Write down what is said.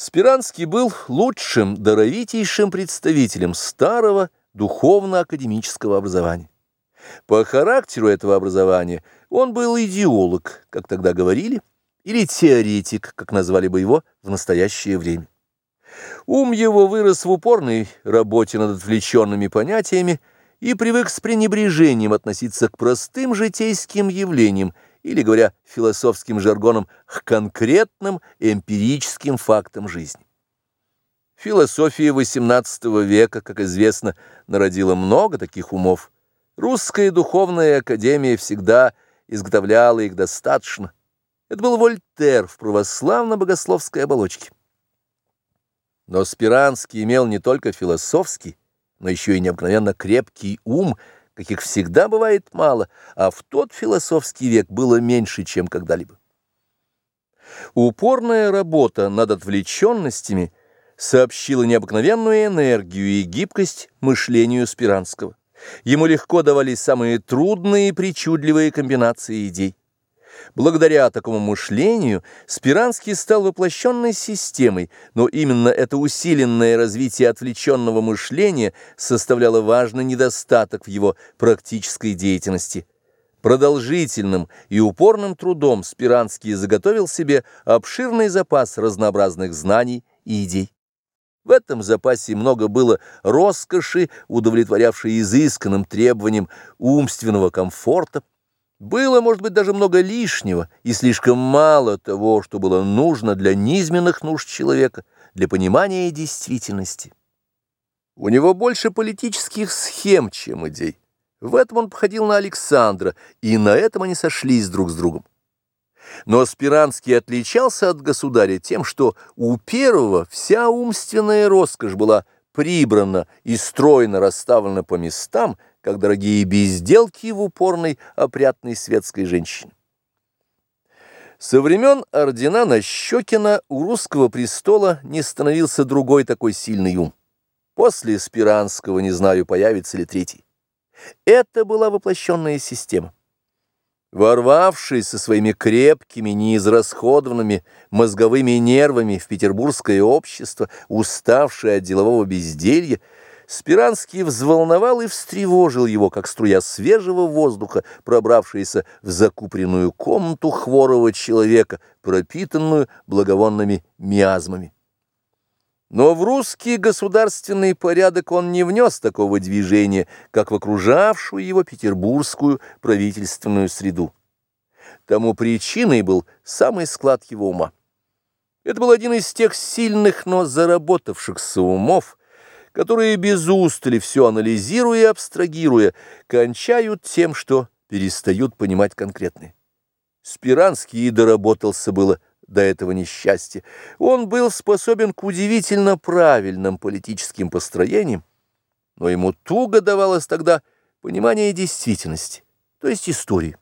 Спиранский был лучшим, даровитейшим представителем старого духовно-академического образования. По характеру этого образования он был идеолог, как тогда говорили, или теоретик, как назвали бы его в настоящее время. Ум его вырос в упорной работе над отвлеченными понятиями и привык с пренебрежением относиться к простым житейским явлениям, или, говоря философским жаргоном, к конкретным эмпирическим фактам жизни. Философия XVIII века, как известно, народила много таких умов. Русская духовная академия всегда изготовляла их достаточно. Это был Вольтер в православно-богословской оболочке. Но Спиранский имел не только философский, но еще и необыкновенно крепкий ум – каких всегда бывает мало, а в тот философский век было меньше, чем когда-либо. Упорная работа над отвлеченностями сообщила необыкновенную энергию и гибкость мышлению Спиранского. Ему легко давались самые трудные и причудливые комбинации идей. Благодаря такому мышлению Спиранский стал воплощенной системой, но именно это усиленное развитие отвлеченного мышления составляло важный недостаток в его практической деятельности. Продолжительным и упорным трудом Спиранский заготовил себе обширный запас разнообразных знаний и идей. В этом запасе много было роскоши, удовлетворявшей изысканным требованиям умственного комфорта, было, может быть, даже много лишнего и слишком мало того, что было нужно для низменных нужд человека, для понимания действительности. У него больше политических схем, чем идей. В этом он походил на Александра, и на этом они сошлись друг с другом. Но Спиранский отличался от государя тем, что у первого вся умственная роскошь была прибрана и стройно расставлена по местам, как дорогие безделки в упорной опрятной светской женщине. Со времен ордена Нащекина у русского престола не становился другой такой сильный ум. После Спиранского, не знаю, появится ли третий. Это была воплощенная система. Ворвавшись со своими крепкими, неизрасходованными мозговыми нервами в петербургское общество, уставшее от делового безделья, Спиранский взволновал и встревожил его, как струя свежего воздуха, пробравшаяся в закупленную комнату хворого человека, пропитанную благовонными миазмами. Но в русский государственный порядок он не внес такого движения, как в окружавшую его петербургскую правительственную среду. Тому причиной был самый склад его ума. Это был один из тех сильных, но заработавшихся умов, которые без устали все анализируя и абстрагируя, кончают тем, что перестают понимать конкретное. Спиранский и доработался было до этого несчастья. Он был способен к удивительно правильным политическим построениям, но ему туго давалось тогда понимание действительности, то есть истории.